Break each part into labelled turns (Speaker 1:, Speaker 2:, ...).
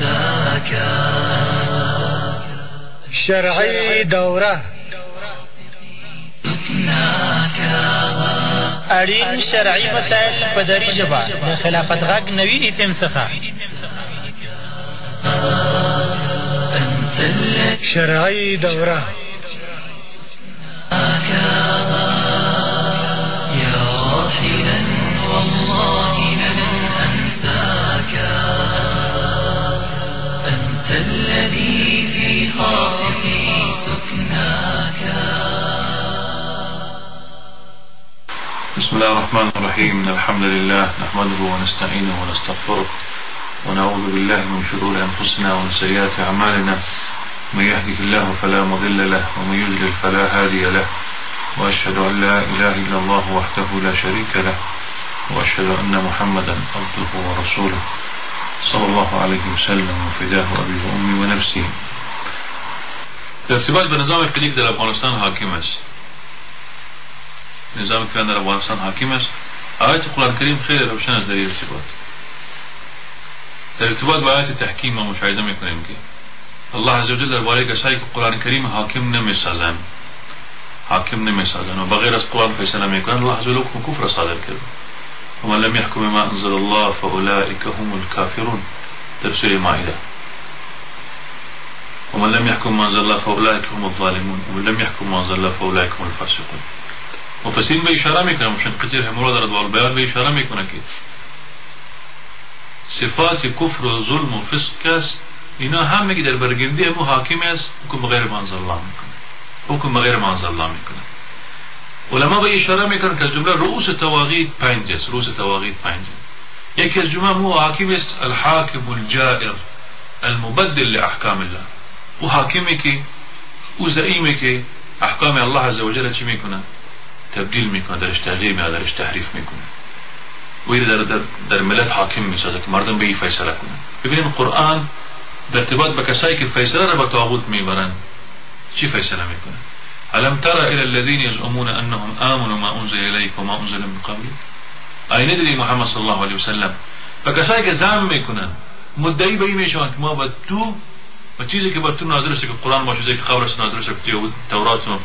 Speaker 1: أنساك
Speaker 2: شرعي دورة. اړین شرعي مسایل په دري ژبه د خلافت غږ نوي اف ام څخه شرعي
Speaker 3: دورة. الله الرحمن الرحيم الحمد لله نحمده ونستعينه ونستغفره ونعوذ بالله من شرور أنفسنا ومن سيئات أعمالنا من يهده الله فلا مضل له ومن يضلل فلا هادي له وأشهد أن لا إله إلا الله وحده لا شريك له وأشهد أن محمدا عبده ورسوله صلى الله عليه وسلم وفداه أبي وأمي ونفسي ارتباط بنظام فلیک در افغانستان حاکم است نظام فعلا در افغانستان حاکم است. آیت قرآن کریم خیلی روشن است در ارتباط. در ارتباط با آیت تحکیم ما مشاهده میکنیم که الله عزوجل درباره کسایی که قرآن کریم حاکم نمیسازند. حاکم نمیسازند و بغیر از قرآن فیصله میکنند الله عزوجل حکم کفر صادر کرده. ومن لم يحكم ما انزل الله فاولئك هم الكافرون در سوره مائده. ومن لم يحكم ما انزل الله فاولئك هم الظالمون. ومن لم يحكم ما انزل الله فاولئك هم الفاسقون. مفسرین به اشاره می‌کنن مشنقتی رحمه دارد و بیان به اشاره می‌کنه که صفات کفر و ظلم و فسق است. اینا همه در برگردی امو حاکم است حکم غیر منزل الله می‌کنه. حکم غیر منزل الله می‌کنه. علما به اشاره می‌کنن که از جمله رؤوس تواغید پنج است. رؤوس تواغید پنج یکی از جمله مو حاکم است الحاکم الجائر المبدل لاحکام الله. او حاکمی که او زعیمی که احکام الله عز وجل چی می‌کنه؟ تبدیل می‌کنه درش تغییر می‌کنه درش تحریف می‌کنه. و در, در, در ملت حاکم می‌سازه که مردم به این فیصله کنه ببینیم قرآن در ارتباط به کسایی که فیصله را به طاغوت می‌برن چی فیصله می‌کنه؟ الم تر الى الذين يزعمون انهم امنوا ما انزل اليك وما انزل من قبلك ای ندیدی محمد صلی الله علیه وسلم. و کسایی که زعم می‌کنن مدعی به این میشون که ما با تو و چیزی که با تو نازل شده که قرآن باشه چیزی که قبلش نازل شده که تورات و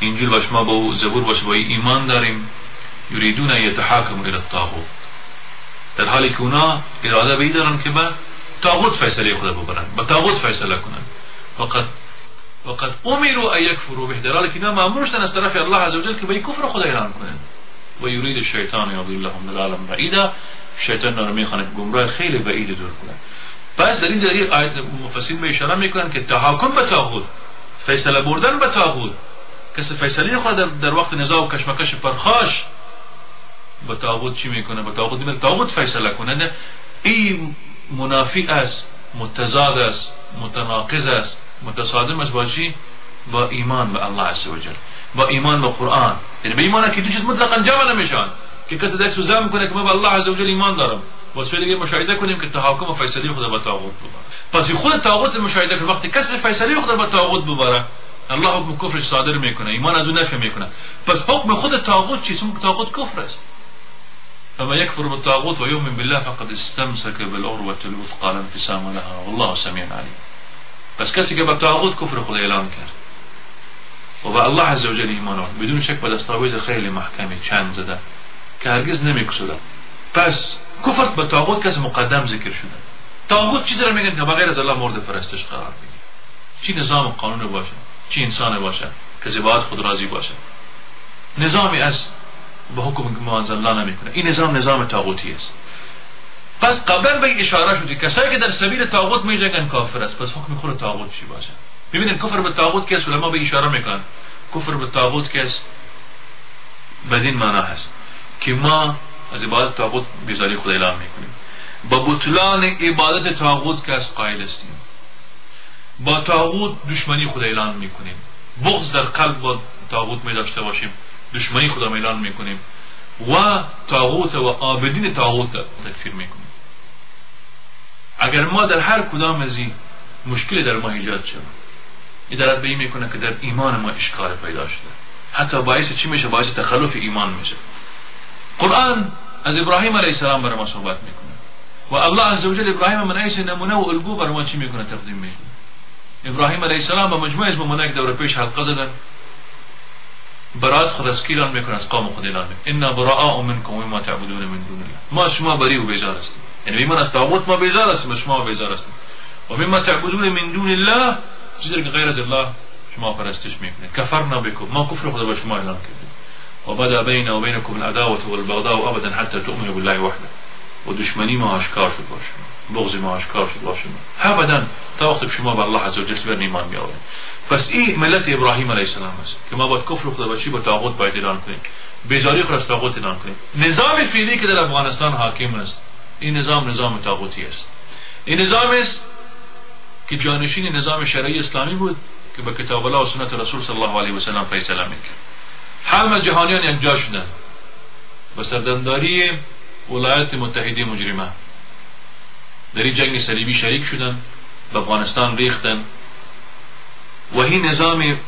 Speaker 3: انجیل باشه ما با زبور باشه با ایمان داریم. یریدون یتحاکم الى الطاغوت. در حالی که اونا اراده به دارن که با طاغوت فیصله خود ببرن با طاغوت فیصله کنن. وقد وقد امروا ان يكفروا به در حالی که اینا مامور شدن از طرف الله عزوجل که به کفر خود اعلان کنن. و یرید الشیطان یضلهم ضلالا بعیدا. شیطان رو می‌خوانه گمراه خیلی بعید دور کنه پس در این در آیت مفسرین به اشاره می‌کنن که تحاکم به طاغوت فیصله بردن به طاغوت. کسی فیصله خود در, وقت نزاع و کشمکش پرخاش با طاغوت چی می‌کنه؟ با طاغوت می‌بره طاغوت فیصله کنه. این منافی است متضاد است متناقض است. متصادم است با چی؟ با ایمان به الله عز وجل با ایمان به قرآن. یعنی به ایمان که دو چیز مطلقا جمع نمیشن که کسی دست زم می‌کنه که ما به الله عز وجل ایمان دارم. و سوی دیگه مشاهده کنیم که تحاکم و فیصله خود با طاغوت ببره پس خود طاغوت مشاهده کنه. وقتی کسی فیصله خود با طاغوت ببره الله حکم کفر صادر می‌کنه ایمان از اون نفی می‌کنه. پس حکم خود طاغوت چیست اون طاغوت کفر است. فما يكفر بالطاغوت ويؤمن بالله فقد استمسك بالعروة الوثقى لا انفصام لها والله سميع عليم پس کسی که با طاغوت کفر خود اعلان کرد و به الله عز وجل ایمان آورد بدون شک به دستاویز خیلی محکمی چند زده که هرگز نمیکسده پس کفر به طاغوت کسی مقدم ذکر شده. طاغوت چیزی را میگن که بغیر از الله مورد پرستش قرار بگیره چی نظام قانون باشه؟ چی انسان باشه؟ که زباعت خود راضی باشه. نظامی از به حکم منزل الله نمی‌کنه. این نظام نظام طاغوتی است. پس قبلا به اشاره شده کسایی که در سبیل طاغوت میجنگن کافر است. پس حکم خود طاغوت چی باشه؟ ببینید کفر به طاغوت که علما به اشاره می‌کنن. کفر به طاغوت که بدین معنا هست که ما از عبادت طاغوت بیزاری خود اعلام می‌کنیم. با بطلان عبادت طاغوت که قائل هستیم. با طاغوت دشمنی خود اعلان می‌کنیم. بغض در قلب با طاغوت می داشته باشیم دشمنی خدا اعلان می‌کنیم و طاغوت و عابدین طاغوت تکفیر می‌کنیم. اگر ما در هر کدام از این مشکل در ما ایجاد شد این دارد به این می‌کنه که در ایمان ما اشکال پیدا شده. حتی باعث چی میشه؟ باعث تخلف ایمان میشه. قرآن از ابراهیم علیه السلام برای ما صحبت می‌کنه. و الله عزوجل ابراهیم من ایس نمونه و الگو بر ما چی می‌کنه؟ تقدیم می‌کنه. ابراهیم علیه السلام با مجموعه از مؤمنان که دور پیش حلقه زدن. برات خود از کیلان می‌کنه از قوم خود اعلان می‌کنه. ان براء منکم وما تعبدون من دون الله. ما شما بری و بیزار هستیم. یعنی من از ما بیزار هستیم شما بیزار هستیم. و مما تعبدون من دون الله. چیزی که غیر از الله شما پرستش می‌کنید. کفرنا بكم. ما کفر خدا با شما اعلان کردیم. و بدا بین و بینکم العداوه والبغضاء ابدا حتى تؤمنوا بالله وحده. و دشمنی ما آشکار شد باشه بغض ما آشکار شد باشه ابدا تا وقتی شما به الله عز وجل بر ایمان میآورید پس این ملت ابراهیم علیه السلام است که ما باید کفر خدا باشی با طاغوت باید اعلان کنیم. بیزاری خود از طاغوت اعلان کنیم. نظام فعلی که در افغانستان حاکم است این نظام نظام طاغوتی است. این نظام است که جانشین نظام شرعی اسلامی بود که با کتاب الله و سنت رسول صلی الله علیه و سلم فیصله می‌کرد. همه جهانیان یک جا شدن. با سردمداری ولایت متحده مجرمه. در این جنگ صلیبی شریک شدن به افغانستان ریختن. و این نظام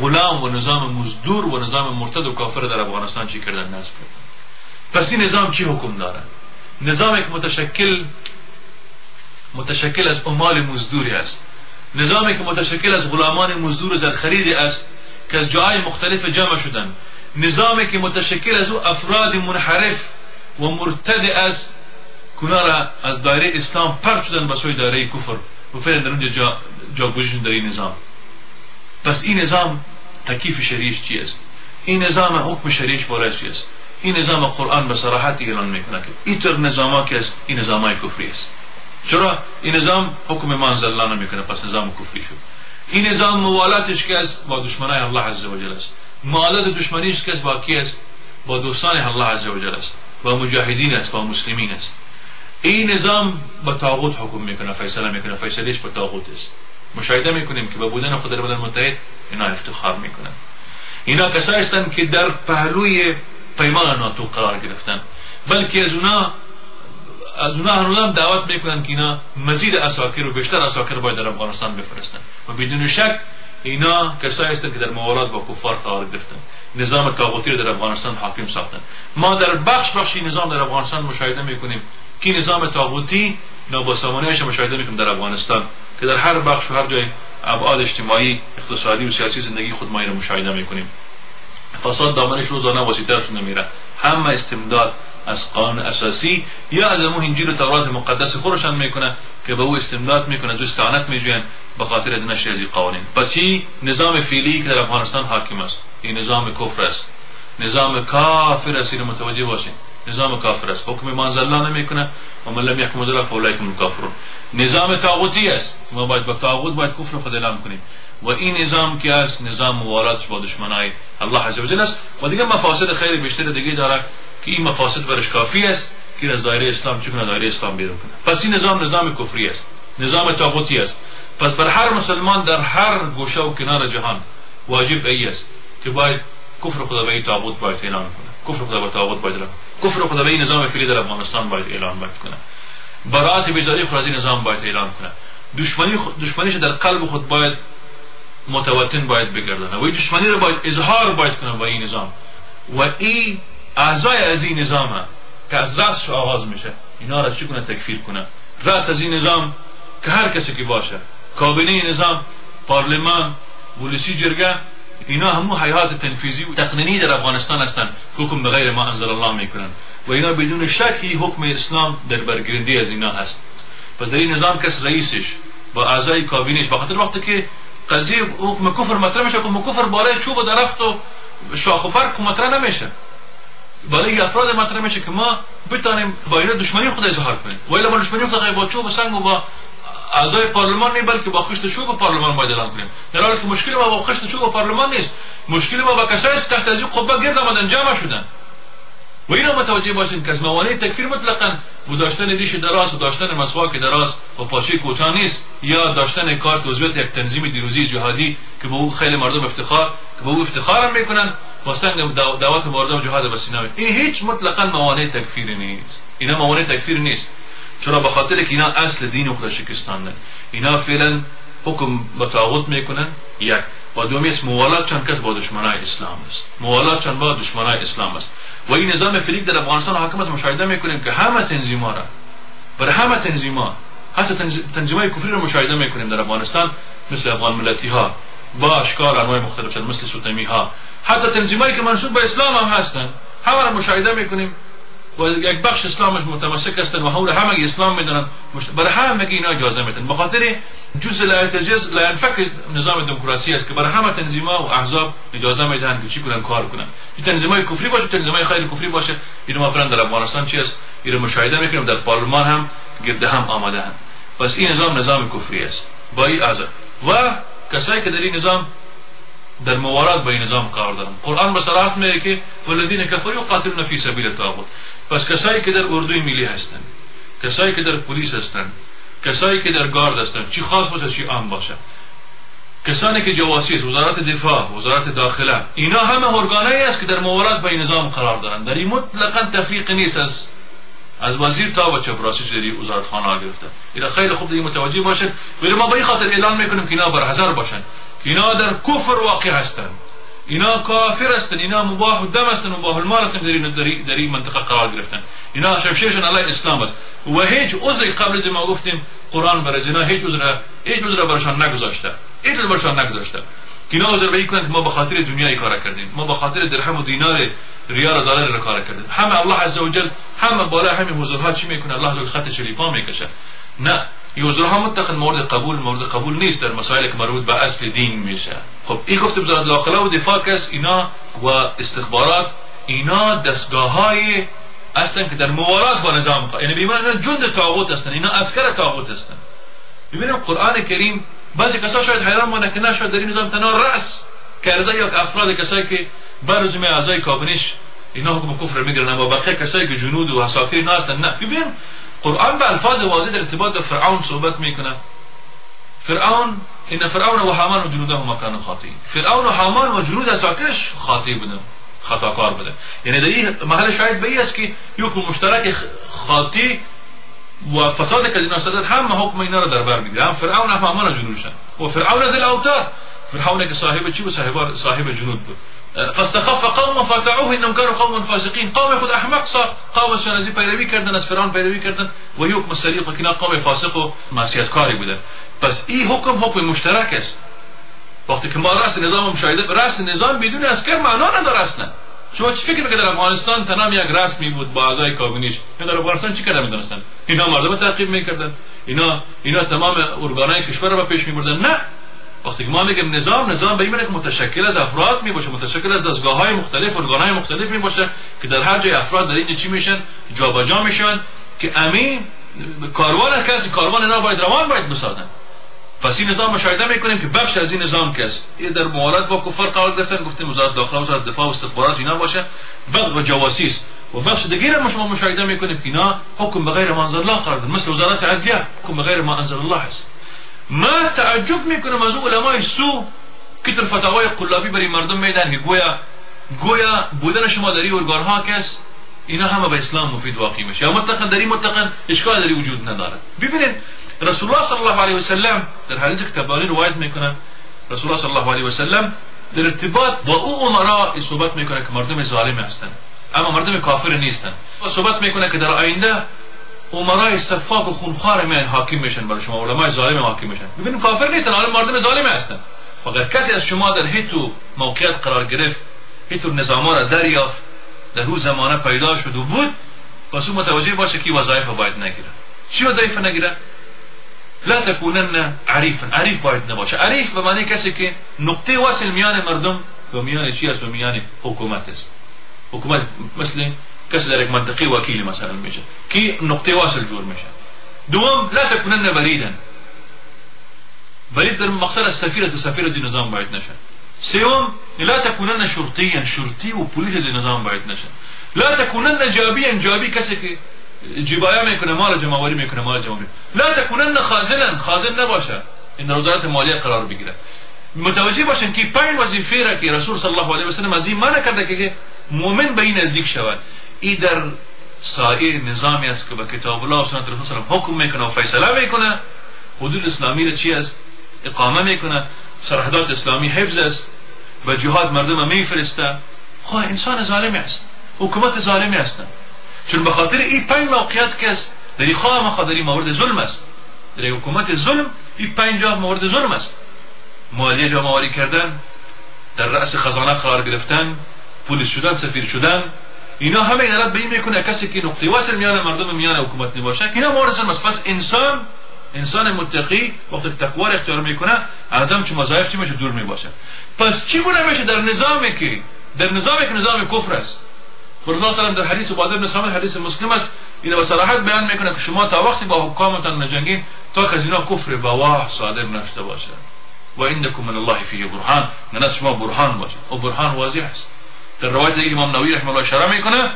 Speaker 3: غلام و نظام مزدور و نظام مرتد و کافر در افغانستان چی کردن؟ نصب کردن. پس این نظام چی حکم داره؟ نظام که متشکل متشکل از امال مزدوری است. نظامی که متشکل از غلامان مزدور زرخریدی است که از جای مختلف جمع شدن. نظامی که متشکل از او افراد منحرف و مرتد است کنار از دایره اسلام پرد شدن به سوی دایره کفر. و فعلا در اونجا جا, جا در این نظام. پس این نظام تکیف شریعش چی است؟ این نظام حکم شریعش بارش چی است؟ این نظام قرآن به صراحت اعلان می‌کنه که این طور نظام که است این نظام های کفری است. چرا؟ این نظام حکم ما انزل الله نمی‌کنه پس نظام کفری شد. این نظام موالاتش که است با دشمنای الله عز وجل است. موالات دشمنیش که است با کی است؟ با دوستان الله عز وجل است. با مجاهدین است با مسلمین است. این نظام با طاغوت حکم می‌کنه فیصله می‌کنه. فیصلهش با طاغوت است. مشاهده می‌کنیم که به بودن خود در متحد اینا افتخار می‌کنن. اینا کسایی هستند که در پهلوی پیمان ناتو قرار گرفتن. بلکه از اونا از اونا هنوزم دعوت می‌کنن که اینا مزید اساکر و بیشتر اساکر باید در افغانستان بفرستن. و بدون شک اینا کسایی هستند که در موارد با کفار قرار گرفتن. نظام طاغوتی در افغانستان حاکم ساختن. ما در بخش بخشی نظام در افغانستان مشاهده می‌کنیم. که نظام طاغوتی نابسامانیش مشاهده می‌کنیم در افغانستان که در هر بخش و هر جای ابعاد اجتماعی اقتصادی و سیاسی زندگی خود ما رو مشاهده می‌کنیم. فساد دامنش روزانه وسیعتر شده میره همه استمداد از قانون اساسی یا از امو انجیل و تورات مقدس خودشان می‌کنه که به او استمداد می‌کنه و استعانت میجوین به خاطر از نشر از قوانین. پس این نظام فعلی که در افغانستان حاکم است این نظام کفر است. نظام کافر است متوجه باشین. نظام کافر است. حکم منزل الله نمی‌کنه. و من لم يحكم ذلك فاولئك هم الكافرون نظام طاغوتی است. ما باید با طاغوت باید کفر خود اعلام کنیم. و این نظام که است نظام موالاتش با دشمنای الله عز وجل است. و دیگه مفاسد خیلی بیشتر دیگه داره که این مفاسد برش کافی است که از دایره اسلام چگونه دایره اسلام بیرون کنه. پس این نظام نظام کفری است. نظام طاغوتی است. پس بر هر مسلمان در هر گوشه و کنار جهان واجب ای است که باید کفر خدا به این باید اعلان کنه. کفر خدا به طاغوت باید کفر خدا به این نظام فعلی در افغانستان باید اعلان باید کنه. برات بیزاری خود از این نظام باید اعلان کنه. دشمنی دشمنیش در قلب خود باید متوطن باید بگردانه. و این دشمنی رو باید اظهار باید کنه با این نظام. و این اعضای از این نظام که از رأسش آغاز میشه اینا را چی کنه؟ تکفیر کنه. رأس از این نظام که هر کسی که باشه کابینه نظام پارلمان ولسی جرگه اینا همو حیات تنفیزی و تقنینی در افغانستان هستند حکم به غیر ما انزل الله می‌کنن. و اینا بدون شکی حکم اسلام در برگرندی از اینا هست. پس در این نظام کس رئیسش با اعضای کابینش بخاطر وقتی که قضیه حکم کفر مطرح میشه حکم کفر بالای چوب و درخت و شاخ و برگ مطرح نمیشه. بالای افراد مطرح میشه که ما بتانیم با اینا دشمنی خود اظهار کنیم. و الا ما دشمنی خود با چوب و سنگ و با اعضای پارلمان نه بلکه با خشت چوب پارلمان باید اعلام کنیم. در حالی که مشکل ما با خشت چوب پارلمان نیست. مشکل ما با کسایی که تحت از این قبه گرد آمدن جمع شدن. و اینا متوجه باشین که از موانع تکفیر مطلقا و داشتن ریش دراز و داشتن مسواک دراز و پاچه کوتاه نیست. یا داشتن کارت عضویت یک تنظیم دیروزی جهادی که به او خیلی مردم افتخار که به او افتخار می‌کنن با سنگ دعوت مردم جهاد و سینه این هیچ مطلقا موانع تکفیر نیست. اینا موانع تکفیر نیست. چرا به خاطر که اینا اصل دین خود شکستاندن اینا فعلا حکم طاغوت می‌کنن. یک و دومی است موالات چند کس با دشمنای اسلام است؟ موالات چند با دشمنای اسلام است؟ و این نظام فلیک در افغانستان حاکم است مشاهده می‌کنیم که همه تنظیما را برای همه تنظیما حتی تنظیمای کفری رو مشاهده می‌کنیم در افغانستان مثل افغان ملتی ها با اشکال انواع مختلف شد مثل سوتمی ها. حتی تنظیمایی که منصوب به اسلام هم هستن همه را مشاهده می‌کنیم. و یک بخش اسلامش متمسک هستن و همه همه اسلام می‌دونن. برای همه اینا اجازه میدن. بخاطر جزء لا يتجاوز لا ينفك نظام دموکراسی است که برای همه تنظیم‌ها و احزاب اجازه میدن که چی کنن؟ کار کنن. این تنظیم‌های کفری باشه تنظیم‌های خیر کفری باشه. اینو مثلا در افغانستان چی است؟ اینو مشاهده می‌کنیم. در پارلمان هم گرده هم آمده هم پس این نظام نظام کفری است. با این و کسایی که در این نظام در موارد این نظام قرار دارن. قرآن به صراحت میگه که والذین کفروا یقاتلون فی سبیل الطاغوت. پس کسایی که در اردوی ملی هستن کسایی که در پلیس هستن کسایی که در گارد هستن چی خاص باشه چی عام باشه. کسانی که جواسی است وزارت دفاع وزارت داخله اینا همه ارگانایی است که در موارد این نظام قرار دارن. در این مطلقا تفریق نیست از وزیر تا و چپراسی جری وزارت خانه گرفته. اینا خیلی خوب دیگه متوجه باشن. ولی ما به خاطر اعلان می‌کنیم که اینا برحذر باشن. که اینا در کفر واقع هستن. اینا کافر هستن. اینا مباح دم هستن مباح المال هستن در در این منطقه قرار گرفتن. اینا شفشیشن علی اسلام است. و هیچ عذری قبل از ما گفتیم قرآن برای اینا هیچ عذر هیچ عذر برشان نگذاشته. هیچ عذر برشان نگذاشته. اینا کنن که ما به خاطر دنیای کار کردیم. ما به خاطر درهم و دینار ریال و دلار کار کردیم. همه الله عز وجل همه بالا همین حضورها چی می‌کنه؟ الله عز وجل خط شریفا می‌کشه. نه این حضورها متخذ مورد قبول مورد قبول نیست در مسائل که مربوط به اصل دین میشه. خب این گفته وزارت داخله و دفاع کس اینا و استخبارات اینا دستگاه های هستن که در موارات با نظام یعنی بیمان اینا جند تاغوت هستن اینا اسکر تاغوت هستن. ببینیم قرآن کریم بعضی کسا شاید حیران مانه که نشاید در این نظام تنها رأس کرزه یک افراد کسایی که برزم اعضای کابینش اینا حکم کفر می‌گیرن اما بقیه کسایی که جنود و حساکر اینا هستن نه. ببینیم قرآن به الفاظ واضح در ارتباط به فرعون صحبت می‌کنه. فرعون ان فرعون و حامان و جنوده هم کانوا خاطئین. فرعون و حامان و جنود حساکرش خاطی بودن خطاکار بوده. یعنی در این محل شاید به است که یک مشترک خاطی و فساد که اینا صدد هم حکم اینا رو در بر میگیره هم فرعون هم حامان جنودشن و فرعون ذل اوتار فرعون که صاحب چی بود صاحب صاحب جنود بود فاستخف قوم فاتعوه إنهم كانوا قوم فاسقين. قوم خود أحمق ساخت قوم شنازی پیروی کردن از فرعون پیروی کردن و یک مسریق که قوم فاسق و معصیتکاری بودن پس این حکم حکم مشترک است. وقتی که ما رأس نظام مشاهده رأس نظام بدون اسکر معنا نداره أصلا شما چی فکر در افغانستان تنام یک رسمی بود با اعضای کابینیش؟ یا در افغانستان چی کردن می‌دونستن؟ اینا مردم تعقیب می‌کردن. اینا اینا تمام ارگانای کشور رو پیش میبردن. نه! وقتی که ما میگیم نظام نظام به این که متشکل از افراد می باشه متشکل از دستگاه های مختلف ارگان های مختلف می باشه که در هر جای افراد در این چی میشن؟ جابجا میشن که امی کاروان کسی کاروان اینا باید روان باید بسازن. پس این نظام مشاهده می‌کنیم که بخش از این نظام کس در موارد با کفار قرار گرفتن گفتیم وزارت داخله وزارت دفاع و استخبارات اینا باشه بخش و جواسیس و بخش دیگه ما شما مشاهده می‌کنیم که اینا حکم به غیر ما انزل الله قرار مثل وزارت عدلیه حکم به غیر ما انزل الله هست ما تعجب می‌کنم از علمای سو که تر فتاوای قلابی برای مردم میدن که گویا گویا بودن شما در این ها کس اینا همه به اسلام مفید واقع میشه. یا مطلقا در این اشکال در وجود نداره ببینید رسول الله صلی الله علیه و سلم در حدیث کتابانی روایت می‌کنه رسول الله صلی الله علیه و سلم در ارتباط با او عمرا صحبت می‌کنه که مردم ظالم هستند اما مردم کافر نیستن. و صحبت می‌کنه که در آینده عمرای صفاق و خونخوار من حاکم میشن برای شما. علمای ظالم حاکم میشن. ببینید کافر نیستن حالا مردم ظالم هستن. اگر کسی از شما در هیتو موقعیت قرار گرفت هیتو نظام را دریافت در او زمانه پیدا شد و بود پس او متوجه باشه که وظایف باید نگیره چی وظایف نگیره لا تکونن عریفا عریف باید نباشه. عریف به معنی کسی که نقطه وصل میان مردم و میان چی است؟ و میان حکومت است. حکومت مثل کسی در یک منطقه وکیل مثلا میشه که نقطه واصل جور میشه. دوم لا تکونن بریدن برید در مقصد از سفیر است که سفیر از نظام باید نشه. سوم لا تکونن شرطیا. شرطی و پلیس از نظام باید نشه. لا تکونن جابیا. جابی کسی که جبایا می‌کنه مال جمعوری می‌کنه مال جمعوری لا تکونن خازنا خازن نباشه. این وزارت مالیه قرار بگیره. متوجه باشن که پنج وظیفه را که رسول صلی الله علیه و سلم از این منع کرده که مؤمن به این نزدیک شود. ای در سایر نظامی است که با کتاب الله و سنت رسول صلی حکم می‌کنه و فیصله می‌کنه. حدود اسلامی را چی است؟ اقامه می‌کنه. سرحدات اسلامی حفظ است و جهاد مردم میفرسته. خواه انسان ظالمی است. حکومت ظالمی هستن چون به خاطر این پنج موقعیت است در خواه ما در این مورد ظلم است. در حکومت ظلم این پنجاه مورد ظلم است. مالیه جمع کردن در رأس خزانه قرار گرفتن پولیس شدن سفیر شدن اینا همه ایراد به این می‌کنه کسی که نقطه وصل میان مردم میان حکومت نباشه اینا مورد ظلم است. پس انسان انسان متقی وقتی که تقوا اختیار می‌کنه از هم چه مزایف چی میشه؟ دور می‌باشه پس چی میشه؟ در نظامی که در نظامی که نظام کفر است. الله صلی در حدیث عباده بن سامر حدیث مسلم است این به صراحت بیان میکنه که شما تا وقتی با حکامتان نجنگین تا که از اینا کفر بواه صادر نشده باشه و عندكم من الله فيه برهان من شما برهان باشه و برهان واضح است در روایت دیگه امام نووی رحمه الله اشاره میکنه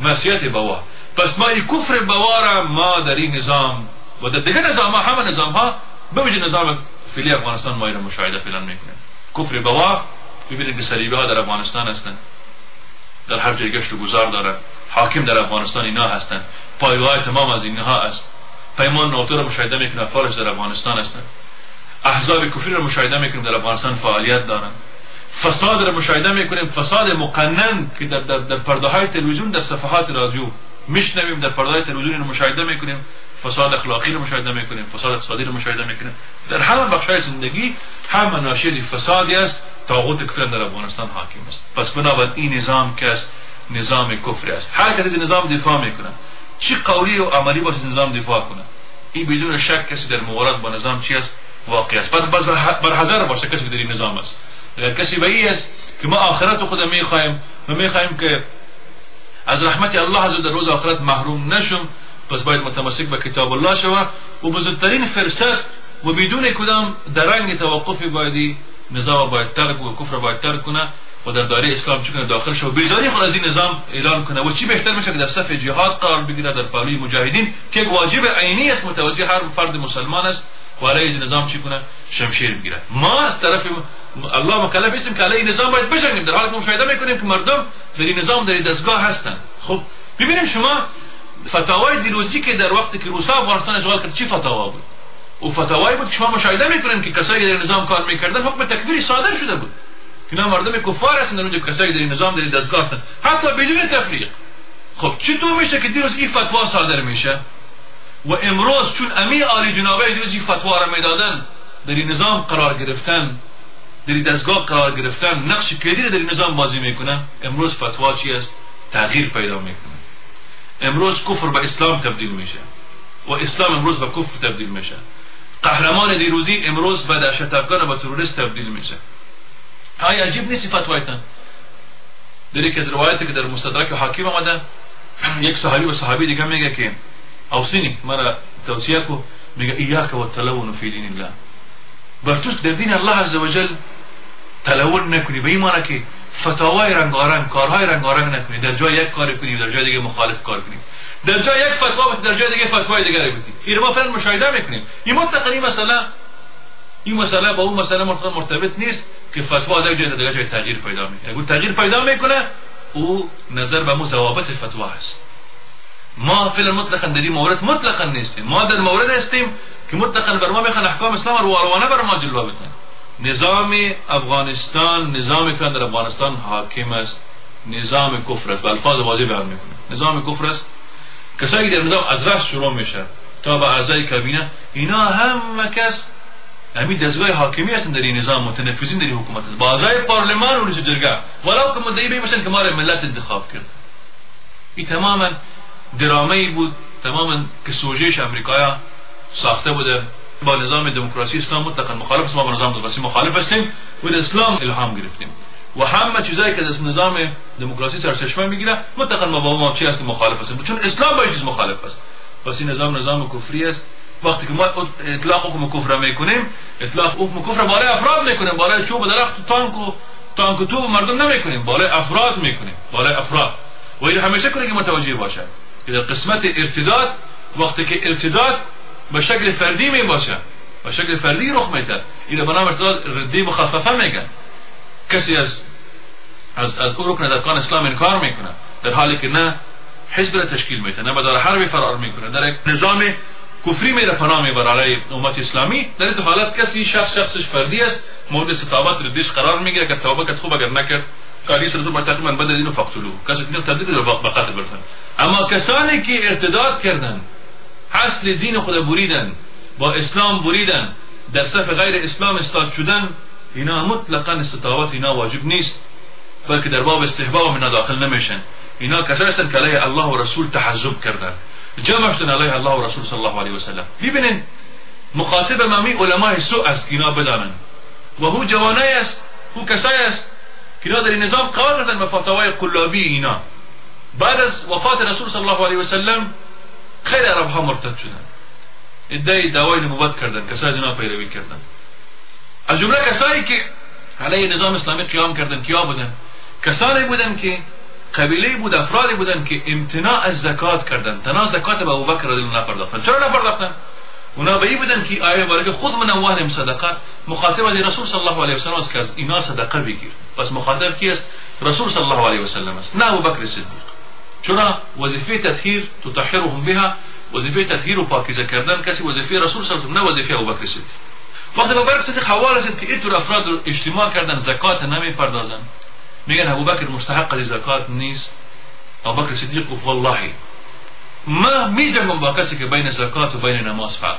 Speaker 3: معصیت بواه پس ما این کفر بواه ما در این نظام و در دیگه نظام ها همه نظام ها ببینید نظام فعلی افغانستان ما اینو مشاهده فعلا میکنیم کفر بوا ببینید که صلیبی ها در افغانستان هستند در هر جای گشت و گذار دارن حاکم در افغانستان اینا هستند پایگاه تمام از اینها است. پیمان نوتو را مشاهده می‌کنیم افعالش در افغانستان هستند احزاب کفری را مشاهده می‌کنیم در افغانستان فعالیت دارند فساد را مشاهده می‌کنیم فساد مقنن که در, در, در پرده های تلویزیون در صفحات رادیو میشنویم در پرده های تلویزیون مشاهده می‌کنیم. فساد اخلاقی رو مشاهده می‌کنیم فساد اقتصادی رو مشاهده می‌کنیم. در همه بخش های زندگی همه ناشی فسادی است. طاغوت کفر در افغانستان حاکم است. پس بنابراین این نظام که است نظام کفر است. هر کسی از نظام دفاع می‌کنه. چی قولی و عملی باشه نظام دفاع کنه؟ این بدون شک کسی در مورد با نظام چی است؟ واقع است. بعد بس بر حذر باشه کسی در این نظام است. اگر کسی به است که ما آخرت خود می‌خوایم و می‌خوایم که از رحمت الله عز در روز آخرت محروم نشم پس باید متمسک به کتاب الله شود و بزرگترین فرصت و بدون کدام درنگ توقفی بایدی نظام باید ترک و کفر باید ترک کنه و در دایره اسلام چکنه داخل شد و بیزاری خود از این نظام اعلان کنه. و چی بهتر میشه که در صف جهاد قرار بگیره در پهلوی مجاهدین که واجب عینی است متوجه هر فرد مسلمان است. و علیه این نظام چی کنه؟ شمشیر بگیره ما از طرف الله مکلف هستیم که علیه نظام باید بجنگیم. در حالی که مشاهده می‌کنیم که مردم در این نظام در دستگاه هستند خب ببینیم شما فتاوای دیروزی که در وقتی که روسا افغانستان اشغال کرد چی فتاوا بود؟ و فتاوایی بود که شما مشاهده می‌کنین که کسایی در نظام کار می‌کردن حکم تکفیری صادر شده بود. که نه مردم کفار هستند در اونجا کسایی در نظام در دستگاه هستند حتی بدون تفریق. خب چطور میشه که دیروز این فتوا صادر میشه؟ و امروز چون امی عالی جنابه دیروز این فتوا را می‌دادن در نظام قرار گرفتن در دستگاه قرار گرفتن نقش کلیدی در نظام بازی می‌کنن امروز فتوا چی است؟ تغییر پیدا می‌کنه. امروز کفر به اسلام تبدیل میشه. و اسلام امروز به کفر تبدیل میشه. قهرمان دیروزی امروز به دهشت افغان و تروریست تبدیل میشه. های عجیب نیست فتوایتان در یک از روایتی که در مستدرک حاکم آمده یک صحابی و صحابی دیگه میگه که اوسینی مرا توصیه کو. میگه ایاک و تلون فی دین الله. برتوش در دین الله عز وجل تلون نکنی. به این که فتاوای رنگارنگ کارهای رنگارنگ نکنید در جای یک کار کنید در جای دیگه مخالف کار کنید در جای یک فتوا در جای دیگه فتوای دیگه بدید این ما فعلا مشاهده می‌کنیم. این مطلقا این مسئله این مسئله با اون مسئله مرتبط نیست که فتوا در جای دیگه جای تغییر پیدا می‌کنه اگه تغییر پیدا می‌کنه او نظر به مزوابت فتوا هست. ما فعلا مطلقا در این مورد مطلقا نیستیم. ما در مورد هستیم که مطلقا بر ما می‌خوان احکام اسلام رو روانه بر ما جلوه بدن. نظام افغانستان نظام که در افغانستان حاکم است. نظام کفر است. به الفاظ واضح بیان می‌کنه نظام کفر است. کسایی در نظام از رأس شروع میشه تا به اعضای کابینه اینا همه کس همین دستگاه حاکمی هستن در این نظام متنفذین در این حکومت هست با اعضای پارلمان رئیس جرگه. ولو که مدعی بیمشن که ما ملت انتخاب کرد. این تماما درامه بود. تماما که سوژهش امریکایا ساخته بوده. با نظام دموکراسی اسلام مطلقا مخالف است ما با نظام دموکراسی مخالف هستیم. و اسلام الهام گرفتیم. و همه چیزایی که از نظام دموکراسی سرچشمه می‌گیره مطلقا ما با ما چی هستیم؟ مخالف هستیم. چون اسلام با چیز مخالف است. پس این نظام نظام کفری است. وقتی که ما اطلاق حکم کفر می‌کنیم اطلاق حکم کفر بالای افراد می‌کنیم. بالای چوب درخت و تانک و تانک و تو مردم نمی‌کنیم. بالای افراد می‌کنیم. بالای افراد. و این همیشه کنه که متوجه باشه که در قسمت ارتداد وقتی که ارتداد به شکل فردی می باشه. به شکل فردی رخ میده این به نام ارتداد ردی مخففه میگن کسی از از از او رکن کان اسلام انکار می‌کنه در حالی که نه حزب را تشکیل میده نه بدار حربی فرار می‌کنه در یک نظام کفری میره پناه می‌بره علیه امت اسلامی در این حالت کسی شخص شخصش فردی است مورد ستابت ردیش قرار می‌گیره که توبه کرد خوب اگر نکرد. حدیث رسول تقریبا بدل اینو فقتلو کسی که تبدیل به قتل برسن اما کسانی که ارتداد کردن اصل دین خود بریدن. با اسلام بریدن. در صف غیر اسلام استاد شدن اینا مطلقا استطاعت اینا واجب نیست. بلکه در باب استحباب اینا داخل نمیشن. اینا کسایی که علیه الله و رسول تحزب کردن. جمع شدن علیه الله و رسول صلی الله علیه و سلم. ببینین مخاطب مامی علمای سو است اینا بدانن. و هو جوانای است هو کسایی است که اینا در نظام قرار گرفتن به قلابی اینا. بعد از وفات رسول صلی الله علیه و سلم خیلی عرب ها مرتد شدن. ادعای دعوای نبوت کردن کسایی از پیروی کردن. از جمله کسایی که علیه نظام اسلامی قیام کردن کیا بودن؟ کسانی بودن که قبیله بود افرادی بودن که امتناع از زکات کردن. تنها زکات به ابوبکر رضی الله نپرداختن چرا نپرداختن؟ اونا به این بودن که آیه بارگه خود من اموالهم صدقه مخاطب از رسول صلی الله علیه و سلم است که از اینا صدقه بگیر. پس مخاطب کی است؟ رسول صلی الله علیه و سلم است نه ابوبکر صدیق. چرا وظیفه تطهیر تو تحیر بها وظیفه تطهیر باكيزا پاکیزه کردن. کسی رسول صلى الله عليه وسلم نه ابو بكر صدیق. وقت ابو بكر صدیق حوال است که اینطور افراد رو اجتماع کردن زکات نمی پردازن میگن ابو بكر مستحق زکات نيس ابو بكر صدیق گفت والله ما میدونم با کسی که بین زکات و بین فرق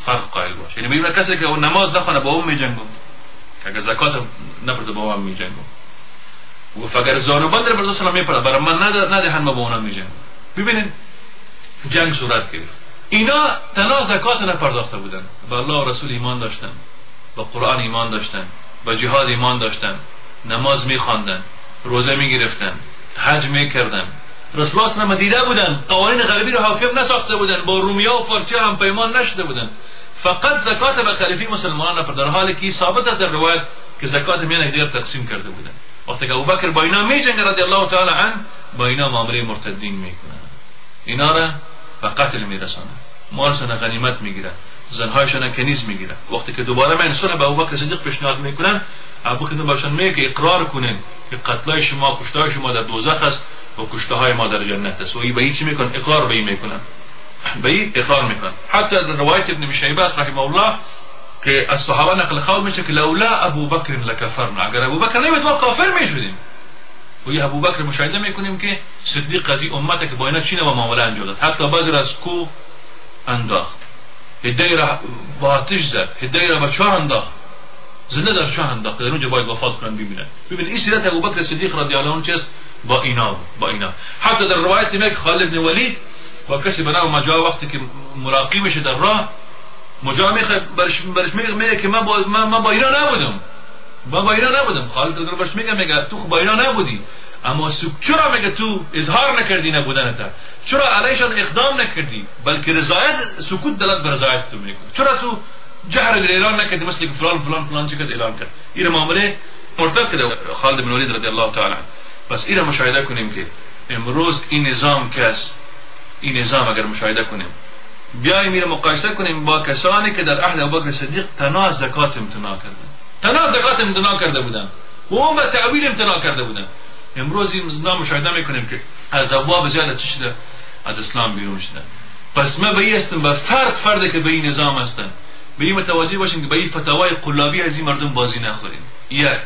Speaker 3: فرق قائل باش. یعنی میبینه کسی که نماز نخونه با اون میجنگم اگر زکات نپرده با اون میجنگم گفت اگر زانوبند رو برده سلام میپرده برای من ندهن ما با اونم میجنگم ببینین جنگ صورت گرفت. اینا تنها زکات نپرداخته بودن. به الله و رسول ایمان داشتن. به قرآن ایمان داشتن. به جهاد ایمان داشتن. نماز میخواندن. روزه می‌گرفتن. حج می‌کردن. رسول الله دیده بودن. قوانین غربی رو حاکم نساخته بودن. با رومیا و فارسی هم پیمان نشده بودن. فقط زکات به خلیفی مسلمانان پر در حالی که ثابت است در روایت که زکات میان یکدیگر تقسیم کرده بودن. وقتی که ابوبکر با اینا میجنگه رضی الله تعالی عنه با اینا معامله مرتدین می‌کنه. اینا را به قتل میرسانه. مالشون غنیمت می‌گیره. زنهایشان کنیز می‌گیره. وقتی که دوباره من صلح به ابوبکر صدیق پیشنهاد می‌کنن ابوبکر باشن میگه که اقرار کنین که قتلای شما کشتای شما در دوزخ است و کشته های ما در جنت است. و این به این چی می‌کنن اقرار به این می‌کنن. به این اقرار می‌کنن. حتی در روایت ابن شیبه است رحمه الله که از صحابه نقل قول میشه که لولا أبو بکر لکفرنا اگر أبو بکر نبود ما کافر میشدیم و یه أبو بکر مشاهده میکنیم که صدیق قضی امت که با اینا چینه و معامله انجام داد حتی بعضی از کو أنداخت. هدیه را با آتش زد. هدیه را با چاه أنداخت. زنده در چاه أنداخت. در اونجا باید وفات کنن ببینن. ببین این سیرت ابو بکر صدیق رضی الله عنه چیست؟ با اینا با اینا. حتی در روایت میگه خالد بن ولید و کسی به نام مجا وقتی که مراقی میشه در راه مجا میخه برش برش میگه که من با من با اینا نبودم. من با اینا نبودم. خالد در برش میگه میگه تو با اینا نبودی. اما چرا میگه تو اظهار نکردی نبودنت چرا علیشان اقدام نکردی؟ بلکه رضایت سکوت دلت به رضایت تو می‌کنه. چرا تو جهر اعلان نکردی؟ مثل فلان فلان فلان چه اعلان کرد. این معامله مرتد کرده. خالد بن ولید رضی الله تعالی پس این مشاهده کنیم که امروز این نظام که این نظام اگر مشاهده کنیم بیایم این مقایسه کنیم با کسانی که در عهد ابوبکر صدیق تنها زکات امتناع کردن تنها زکات امتناع کرده بودن. و اون به تعویل امتناع کرده بودن. امروز این نظام مشاهده می‌کنیم که از ابواب زیاده چی شده؟ از اسلام بیرون شده. پس ما به هستم به فرد فرد که به این نظام هستن. به این متوجه باشیم که به این فتاوای قلابی از این مردم بازی نخوریم. یک.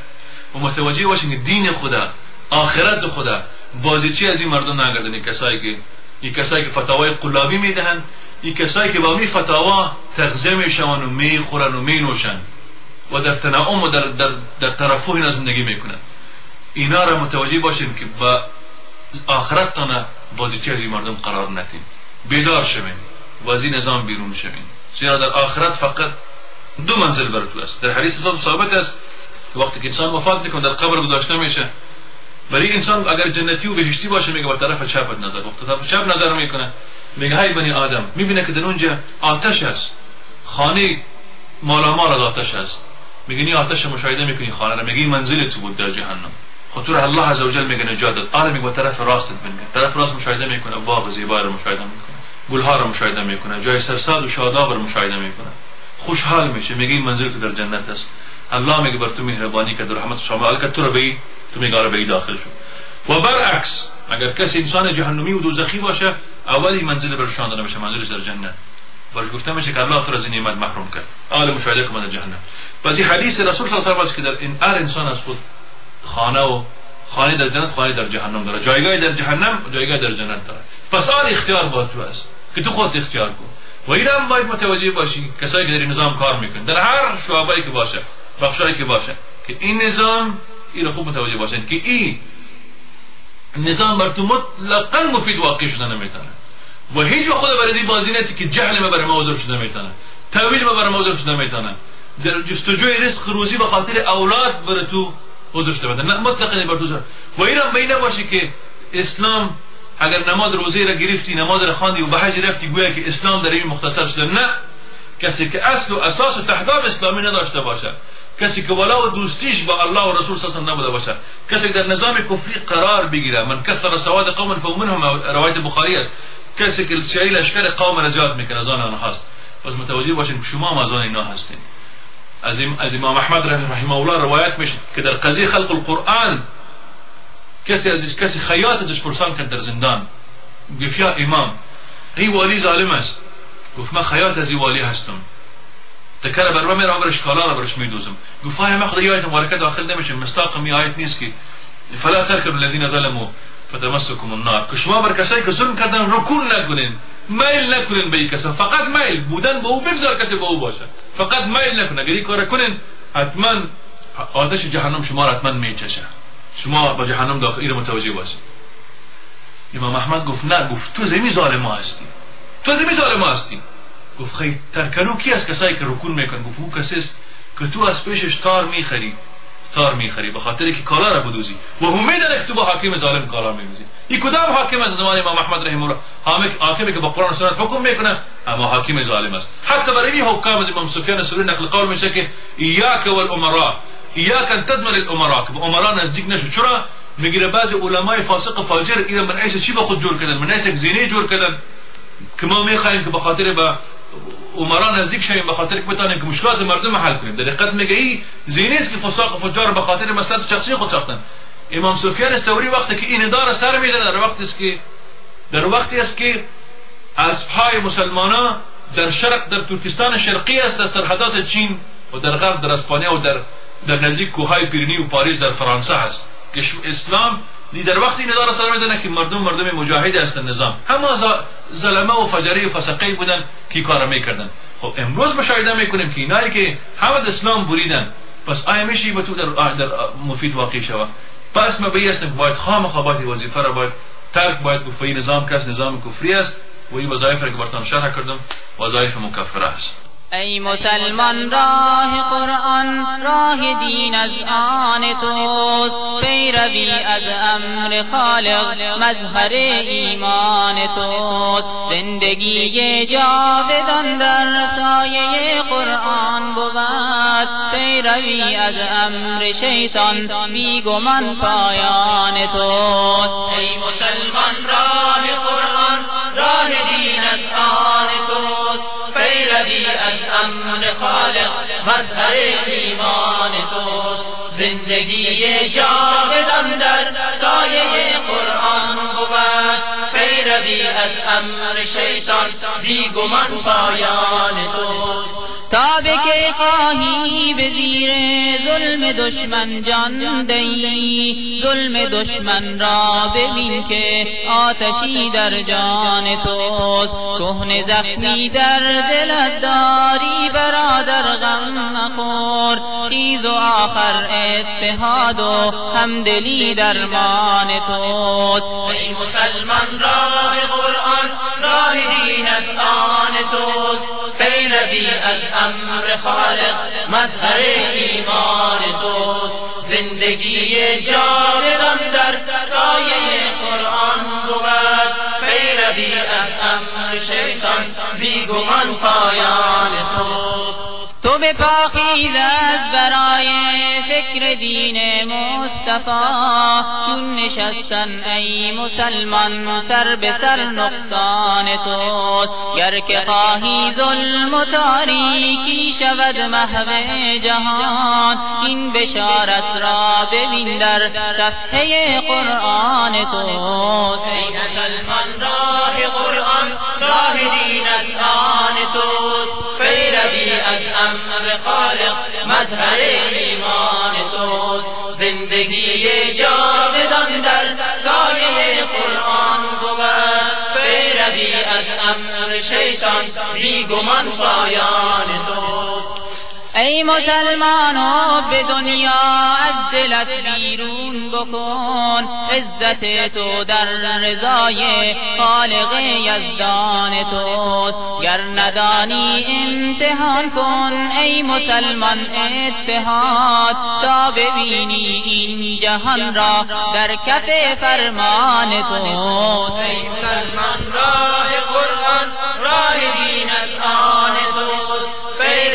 Speaker 3: و متوجه باشیم که دین خدا آخرت خدا بازیچی از این مردم نگردن؟ این کسایی که این کسایی که فتاوای قلابی می‌دهند این کسایی که با می فتاوا تغذیه میشون و می‌خورن و مینوشن و در تنعم و در, در, در ترفه اینا زندگی می‌کنن اینا را متوجه باشین که با آخرتتان بازیچی از این مردم قرار نتین. بیدار شوین. و از این نظام بیرون شوین. زیرا در آخرت فقط دو منزل بر تو است. در حدیث ثابت است که وقتی که انسان وفات می‌کنه در قبر گذاشته میشه. برای انسان اگر جنتی و بهشتی باشه میگه به طرف چپ نظر. وقت طرف چپ نظر می‌کنه. میگه های بنی آدم می‌بینه که در اونجا آتش است خانه مالا مال از آتش است میگه این آتش مشاهده می‌کنی خانه رو میگه منزل تو بود در جهنم. خطور الله عزوجل میگه نجات داد. آره میگه طرف راستت بنگه طرف راست مشاهده می‌کنه باغ زیبا رو مشاهده می‌کنه. گلها رو مشاهده می‌کنه. جای سرسبز و شاداب رو مشاهده می‌کنه. خوشحال میشه. میگه این منزل تو در جنت است. الله میگه بر تو مهربانی کرد رحمت شامل کرد تو به تو میگاره به داخل شد و برعکس اگر کسی انسان جهنمی و دوزخی باشه اولی منزل برش داده میشه منزلش در جنت. برش گفته میشه که الله تو از این نعمت محروم کرد. اول مشاهده کنه جهنم. پس این حدیث رسول صلی الله علیه و که در این هر انسان از خود خانه و خانه در جنت خانه در جهنم داره. جایگاه در جهنم جایگاه در جنت داره. پس آن اختیار با تو است که تو خود اختیار کن. و این هم باید متوجه باشی کسایی که در این نظام کار می‌کنن. در هر شعبایی که باشه بخشایی که باشه که این نظام این خوب متوجه باشن که این نظام بر تو مطلقا مفید واقع شده نمی‌تونه. و هیچ خود برای بازی نتی که جهل ما برای ما شده نمی‌تونه. تویل ما برای ما شده نمی‌تونه. در جستجوی رزق روزی به خاطر اولاد بر تو حضور شده نه مطلقا بر تو و این هم بینه باشه که اسلام اگر نماز روزه را گرفتی نماز را خواندی و به حج رفتی گویا که اسلام در این مختصر شده. نه کسی که اصل و اساس و تحداب اسلامی نداشته باشه. کسی که ولا و دوستیش با الله و رسول صلی الله علیه و نبوده باشه. کسی که در نظام کفری قرار بگیره. من کثر سواد قوم فمنهم روایت بخاری است. کسی که شیعی لشکر قوم را زیاد میکنه از آن آنهاست پس متوجه باشین که شما هم از آن اینا هستین. از از امام احمد رحمه الله روایت میشه که در قضیه خلق القرآن کسی از کسی خیاط ازش پرسان کرد در زندان. گفت یا امام این والی ظالم است. گفت من خیاط از والی هستم. تکر بر من میرم کالا رو برش میدوزم. گفت فاهم خدا آیت مبارکه داخل نمیشه مستاق می آیت نیست که فلا ترکب الذين ظلموا فتمسكم النار. که شما بر کسایی که ظلم کردن رکون نکنین. میل نکنین به کسا فقط میل. بودن به او بگذار کسی به او باشه. فقط میل نکن اگر این کار کنین حتما آتش جهنم شما را حتما میچشه. شما با جهنم داخل متوجه باشید امام احمد گفت نه گفت تو زمین ظالم هستی. تو زمین ظالم هستی. ترکنو کی از کسایی که رکون میکن گفت او کسی که تو از پیشش تار می‌خری تار می‌خری به خاطر که کالا را بدوزی. و همه که تو حاکم ظالم کالا میدوزی. این کدام حاکم از زمان امام احمد رحمه الله؟ حاکمی که با قرآن و سنت حکم می‌کنه اما حاکم ظالم است. حتی برای این حکام از امام سفیان سوری نقل قول میشه که ایاک والامراء ایاک ان تدمر الامراء. که به امرا نزدیک نشو. چرا؟ می‌گیره بعضی علمای فاسق فاجر اینا من ایش چی به خود جور کردن؟ من ایش زینه جور کردن؟ که ما می‌خوایم که به خاطر به عمرا نزدیک شویم به خاطر که بتانیم که مشکلات مردم حل کنیم. در حقیقت میگه ای زینه است که فساق و فجار به خاطر مصلحت شخصی خود ساختن. امام سفیان استوری وقتی که این دار سر می‌زنه در وقتی است که در وقتی است که اسبهای مسلمانان در شرق در ترکستان شرقی است در سرحدات چین و در غرب در اسپانیا و در در نزدیک کوههای پیرنی و پاریس در فرانسه هست. که اسلام در وقتی این دار سر می‌زنه که مردم مردم مجاهد هستن نظام. همه ظلمه و فجری و فسقی بودن که کار می‌کردن. خب امروز مشاهده می‌کنیم که اینایی که همه اسلام بریدن پس آیا میشه به تو در, در مفید واقع شود؟ پس ما بیستیم باید خام خابات وظیفه را باید ترک باید گفت نظام کس نظام کفری است. و این وظایف را که برتان شرح کردم وظایف مکفره است.
Speaker 4: ای مسلمان راه قرآن راه دین از آن توست. پیروی از امر خالق مظهر ایمان توست. زندگی جاودان در سایه قرآن بود. پیروی از امر شیطان بیگمان پایان توست.
Speaker 1: ای مسلمان راه قرآن راه دین پیروی از امر خالق مظهر ایمان توست. زندگی جاودان در سایه قرآن بود. پیروی از امر شیطان بیگمان پایان توست.
Speaker 4: تا به که خواهی به زیر ظلم دشمن جان دهی. ظلم دشمن را ببین که آتشی در جان توست. کهن زخمی در دلت داری برادر غم مخور. خیز و آخر اتحاد و همدلی درمان توست.
Speaker 1: ای مسلمان راه قرآن راه از آن توست پیروی از امر خالق مظهر ایمان توست زندگی جاودان در سایه قرآن بود. پیروی از امر شیطان بیگمان پایان توست
Speaker 4: تو به پاخیز از برای فکر دین مصطفی. چون نشستن ای مسلمان سر به سر نقصان توست. گر که خواهی ظلم و تاریکی شود محو جهان این بشارت را ببین در صفحه قرآن توست.
Speaker 1: ای مسلمان راه قرآن راه دین از آن توست پیروی از امر خالق مظهر ایمان توست. زندگی جاودان در سایه قرآن بود پیروی از امر شیطان بیگمان پایان توست.
Speaker 4: ای مسلمانو به دنیا از دلت بیرون بکن عزت تو در رضای خالق یزدان توست. گر ندانی امتحان کن ای مسلمان اتحاد تا ببینی این جهان را در کف فرمان توست.
Speaker 1: ای مسلمان راه قرآن راه دین از آن توست.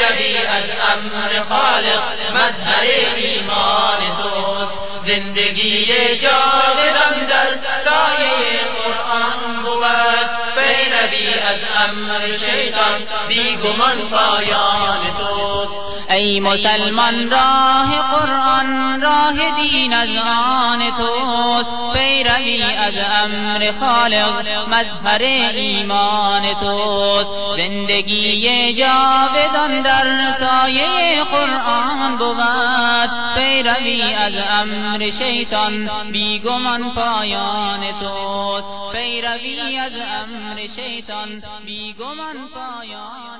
Speaker 1: پیروی از امر خالق مظهر ایمان توست. زندگی جاودان در سایه قرآن بود. پیروی از امر شیطان بیگمان پایان توست.
Speaker 4: ای مسلمان راه قرآن راه دین از آن توست پیروی از امر خالق مظهر ایمان توست. زندگی جاودان در سایه قرآن بود پیروی از امر شیطان بیگمان پایان توست. پیروی از امر شیطان بیگمان پایان